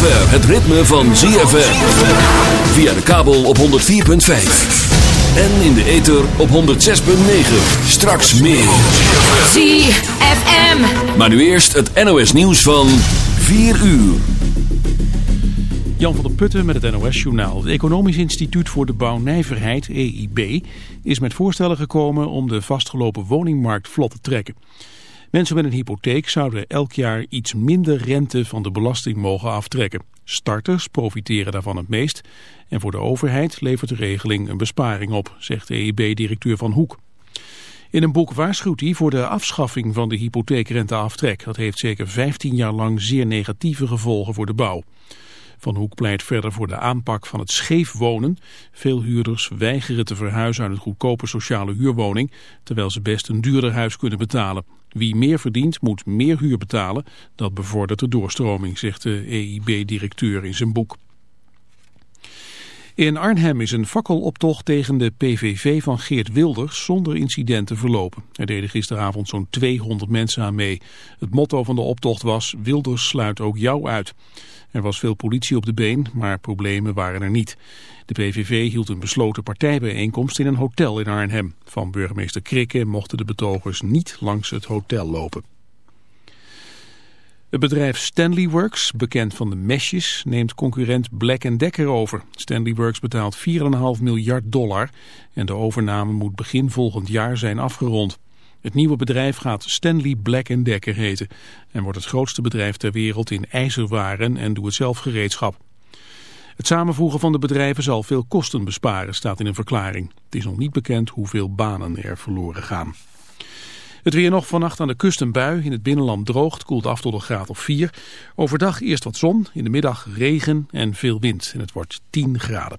zover het ritme van ZFM. Via de kabel op 104.5. En in de ether op 106.9. Straks meer. ZFM. Maar nu eerst het NOS nieuws van 4 uur. Jan van der Putten met het NOS-journaal. Het Economisch Instituut voor de Bouwnijverheid, EIB, is met voorstellen gekomen om de vastgelopen woningmarkt vlot te trekken. Mensen met een hypotheek zouden elk jaar iets minder rente van de belasting mogen aftrekken. Starters profiteren daarvan het meest en voor de overheid levert de regeling een besparing op, zegt EIB-directeur Van Hoek. In een boek waarschuwt hij voor de afschaffing van de hypotheekrenteaftrek. Dat heeft zeker 15 jaar lang zeer negatieve gevolgen voor de bouw. Van Hoek pleit verder voor de aanpak van het scheef wonen. Veel huurders weigeren te verhuizen uit een goedkope sociale huurwoning, terwijl ze best een duurder huis kunnen betalen. Wie meer verdient moet meer huur betalen. Dat bevordert de doorstroming, zegt de EIB-directeur in zijn boek. In Arnhem is een fakkeloptocht tegen de PVV van Geert Wilders zonder incidenten verlopen. Er deden gisteravond zo'n 200 mensen aan mee. Het motto van de optocht was Wilders sluit ook jou uit. Er was veel politie op de been, maar problemen waren er niet. De PVV hield een besloten partijbijeenkomst in een hotel in Arnhem. Van burgemeester Krikke mochten de betogers niet langs het hotel lopen. Het bedrijf Stanley Works, bekend van de mesjes, neemt concurrent Black Decker over. Stanley Works betaalt 4,5 miljard dollar en de overname moet begin volgend jaar zijn afgerond. Het nieuwe bedrijf gaat Stanley Black Decker heten en wordt het grootste bedrijf ter wereld in ijzerwaren en doe-het-zelf gereedschap. Het samenvoegen van de bedrijven zal veel kosten besparen, staat in een verklaring. Het is nog niet bekend hoeveel banen er verloren gaan. Het weer nog vannacht aan de kust een bui. In het binnenland droogt, koelt af tot een graad of 4. Overdag eerst wat zon, in de middag regen en veel wind. En het wordt 10 graden.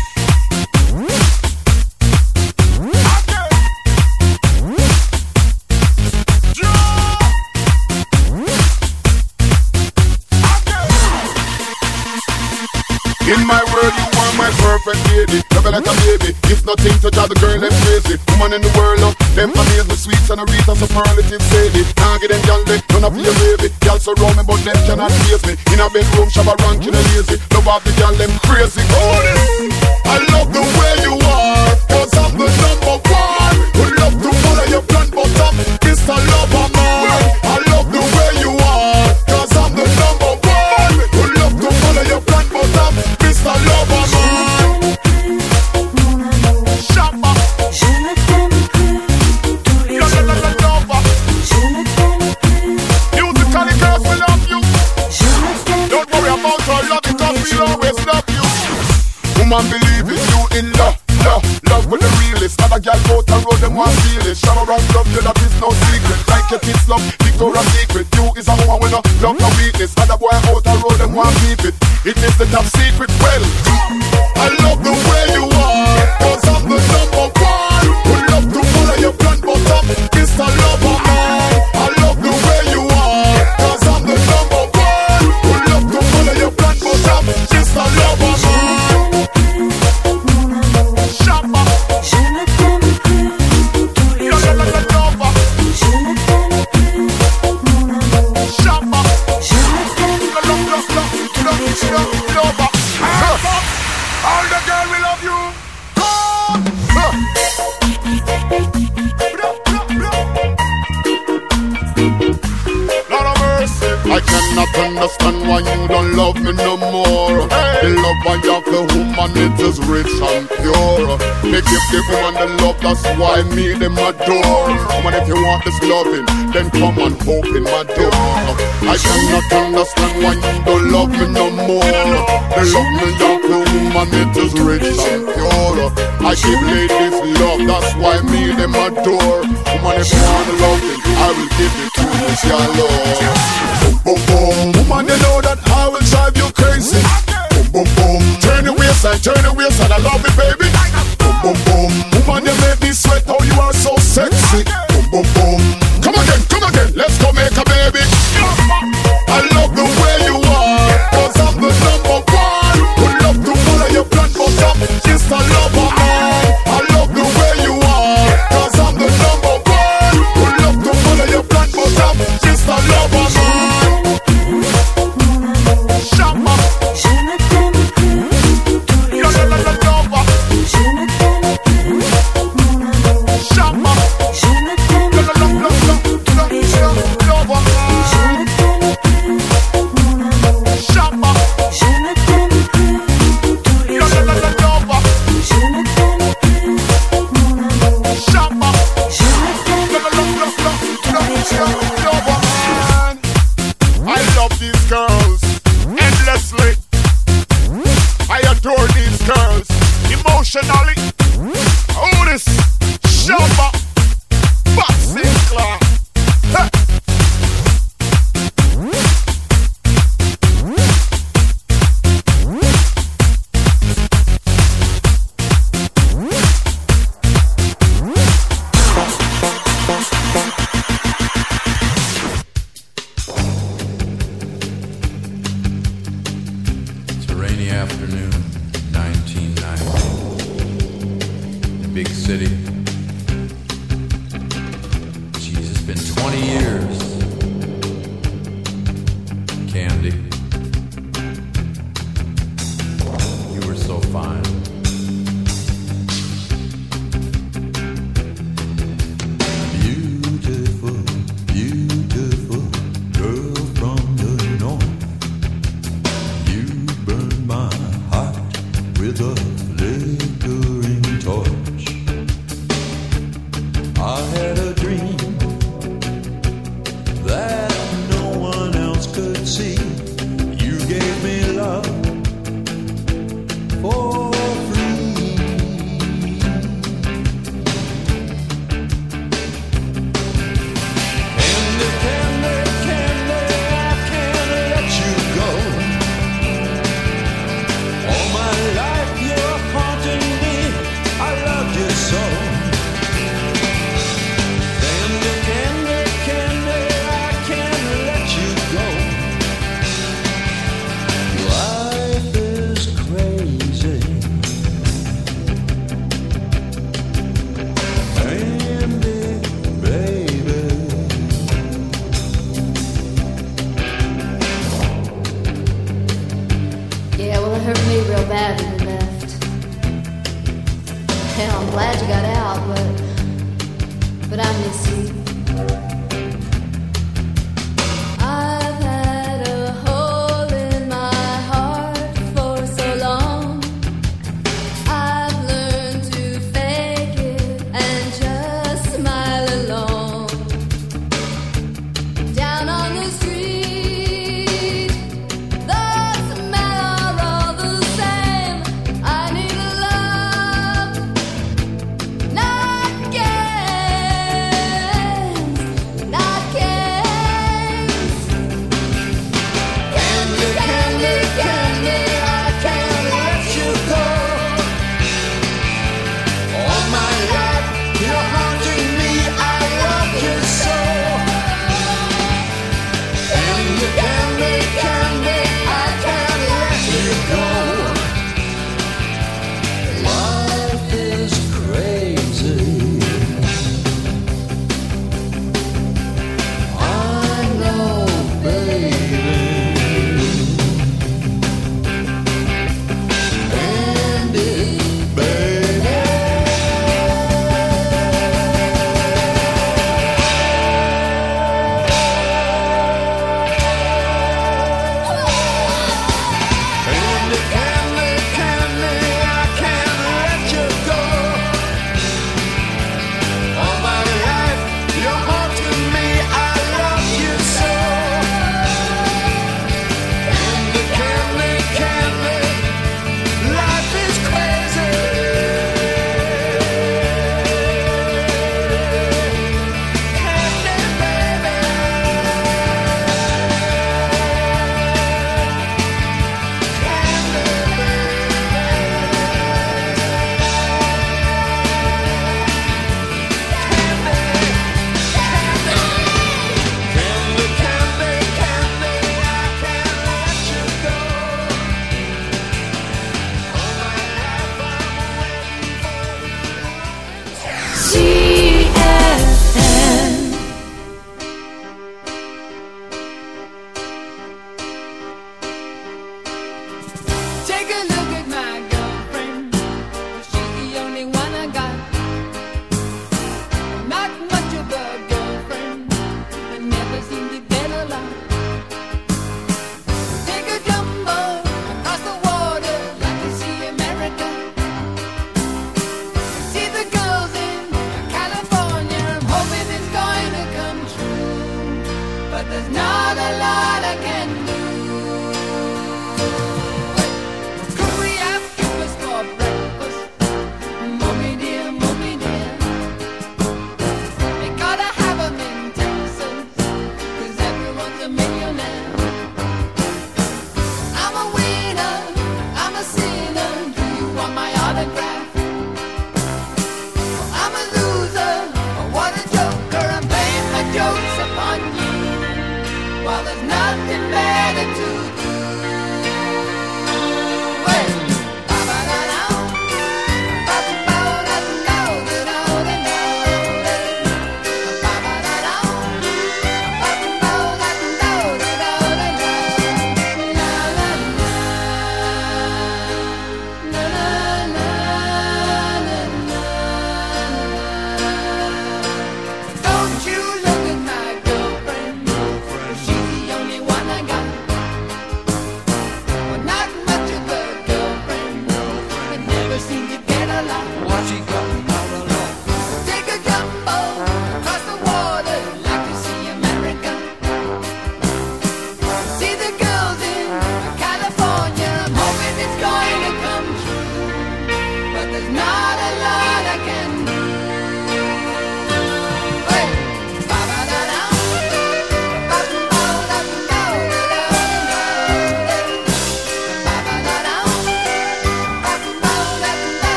perfect lady. Love you like a baby. It's nothing to drive the girl them crazy. Woman in the world, love them amaze me sweet and a wreath and superlative sadie. Can't get them gyal they none of your baby. Gyal surround me, but them cannot face me. In a bedroom, shabba ranking and lazy. Love off the gyal them crazy. Oh, I love the way you Woman, believe it, you in love, love, love with the realest. Other gal out the road, them want feel it. Shower around love you, that is no secret. Like your kids love, Victoria's Secret. You is a woman with no love, no weakness. Other boy out the road, them want keep it. It is the top secret. Well, I Give woman the love, that's why me them adore. Come on, if you want this loving, then come and open my door. I cannot understand why you don't love me no more. The love me young woman, it is rich and pure. I give ladies love, that's why me them adore. Woman, if you want the loving, I will give it to you, your love. Boom, boom, boom, woman, you know that I will drive you crazy. Boom, boom, boom, turn the waist and turn the waist and I love it, baby. sexy. Boom, boom, boom.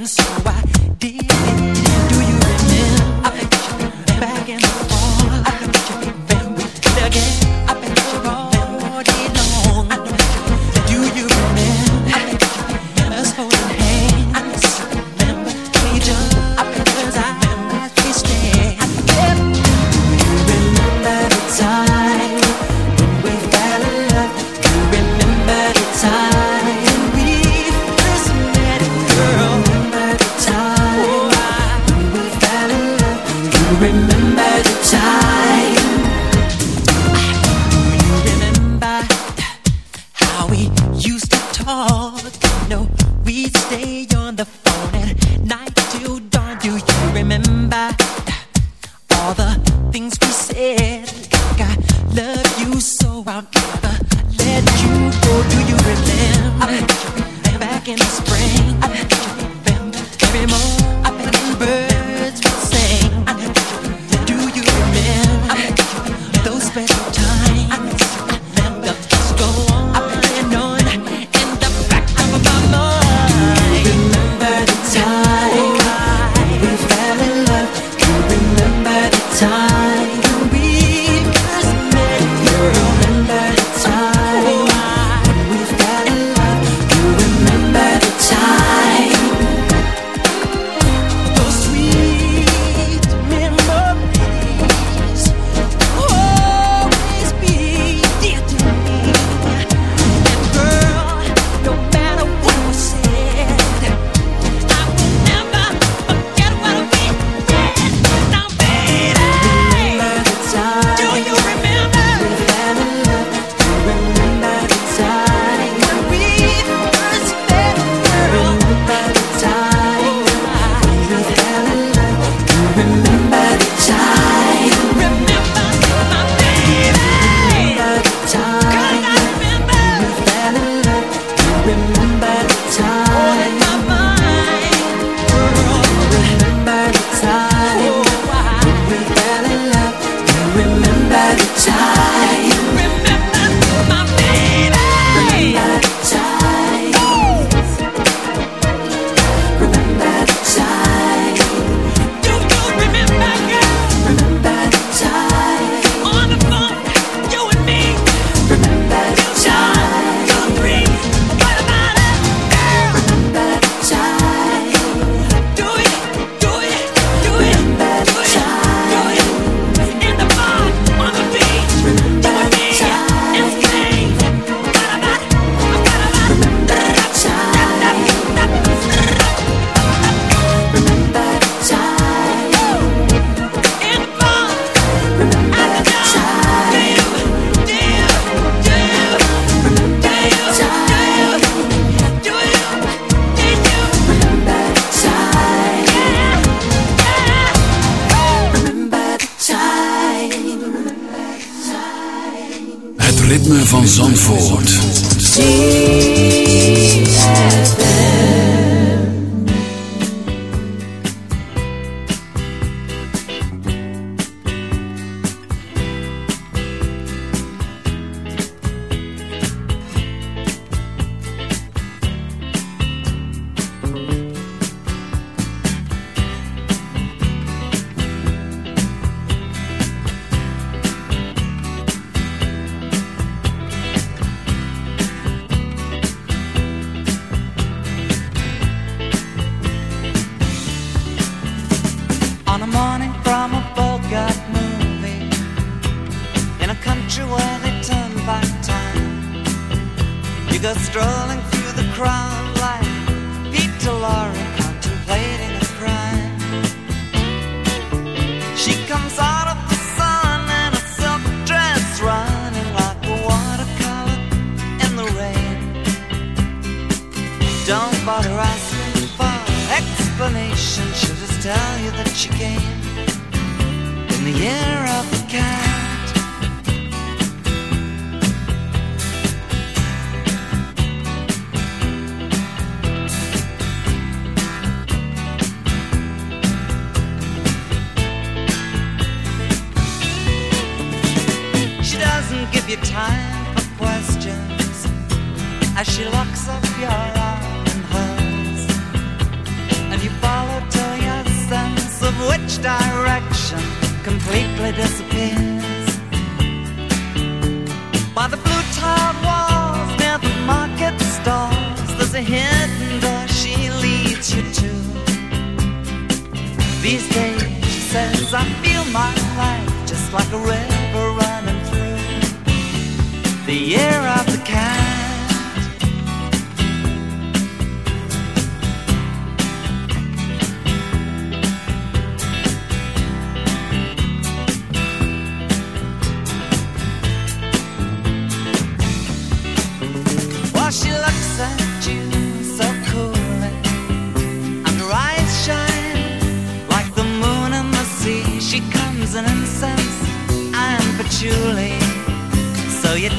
So I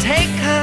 take her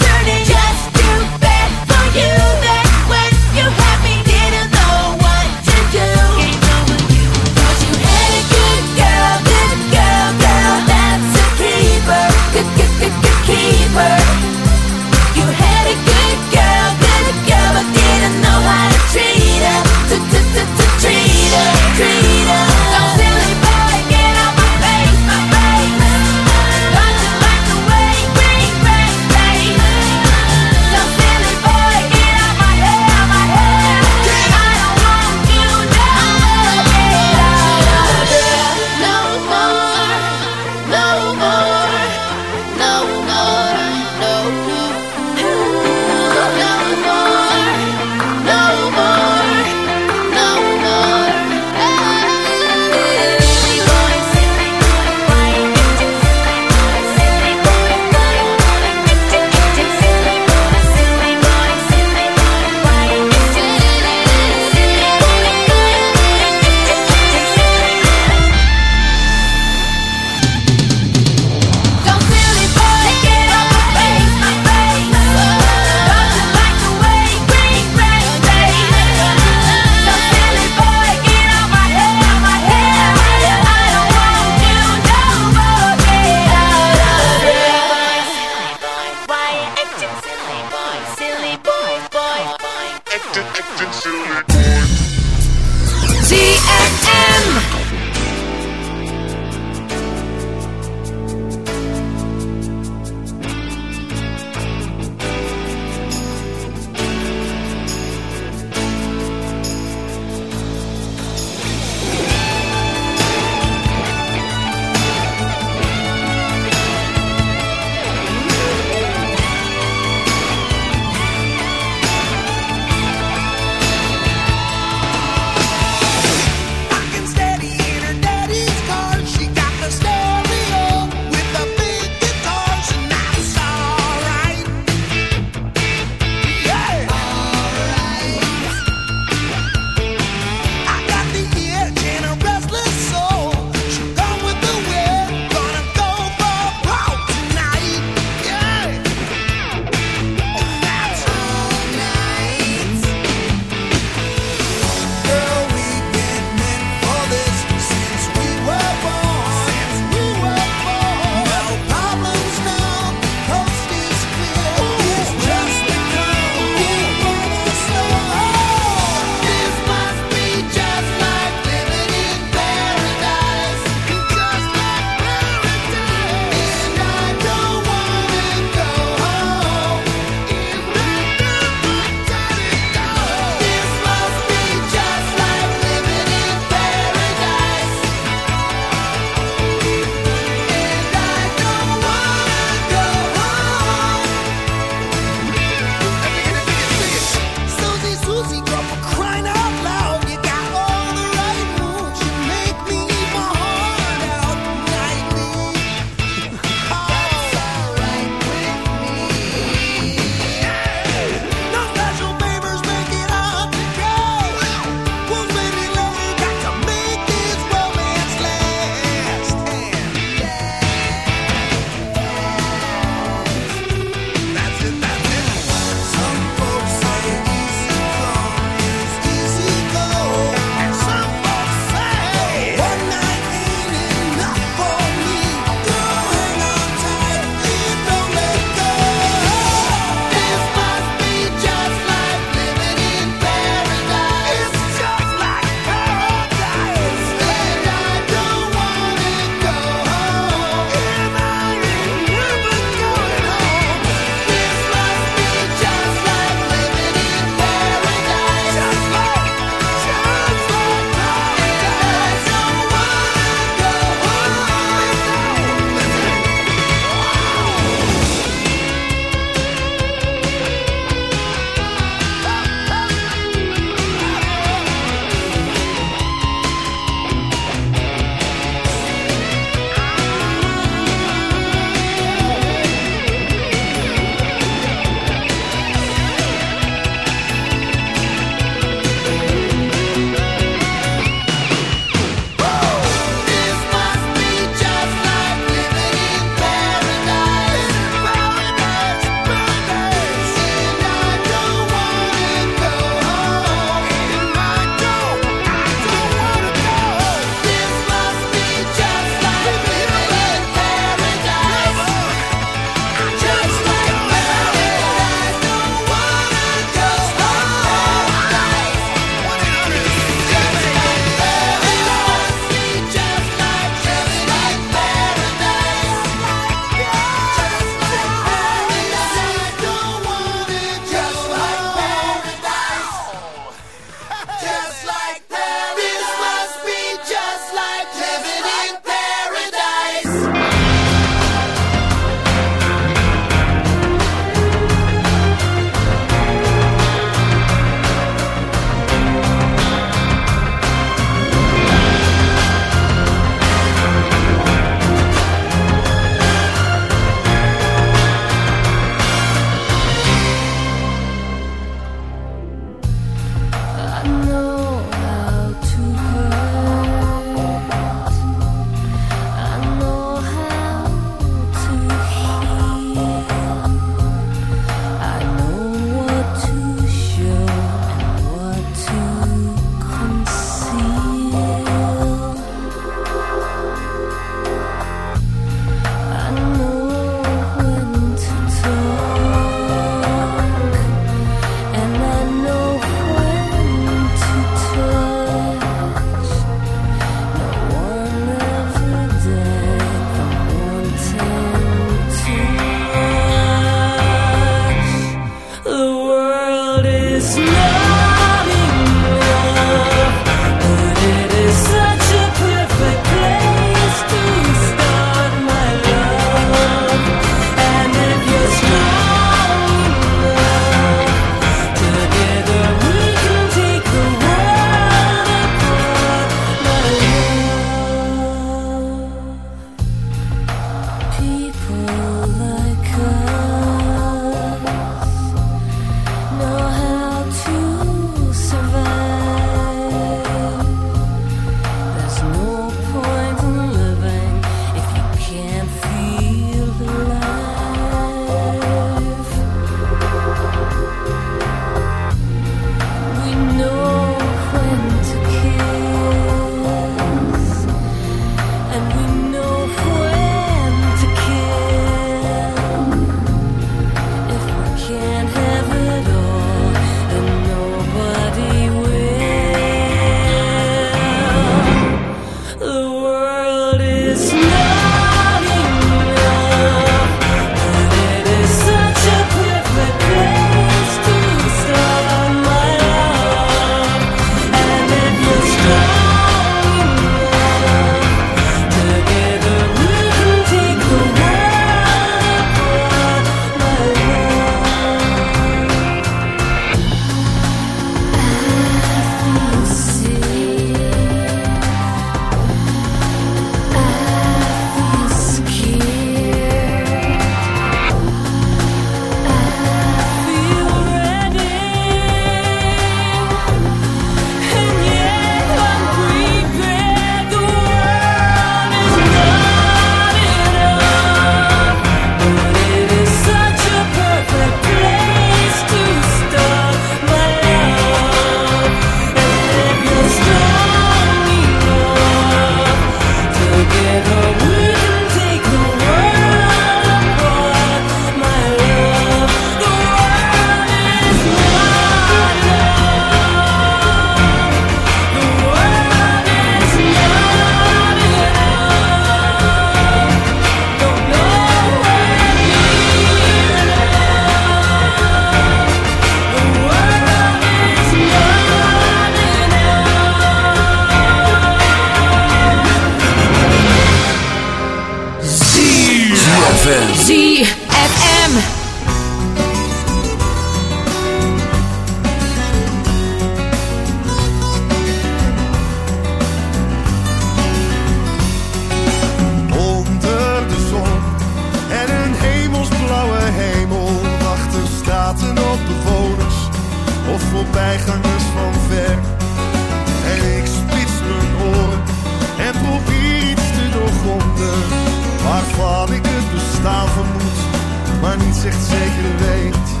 Echt zeker weet.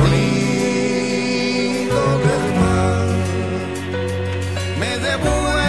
sonido del me devuelve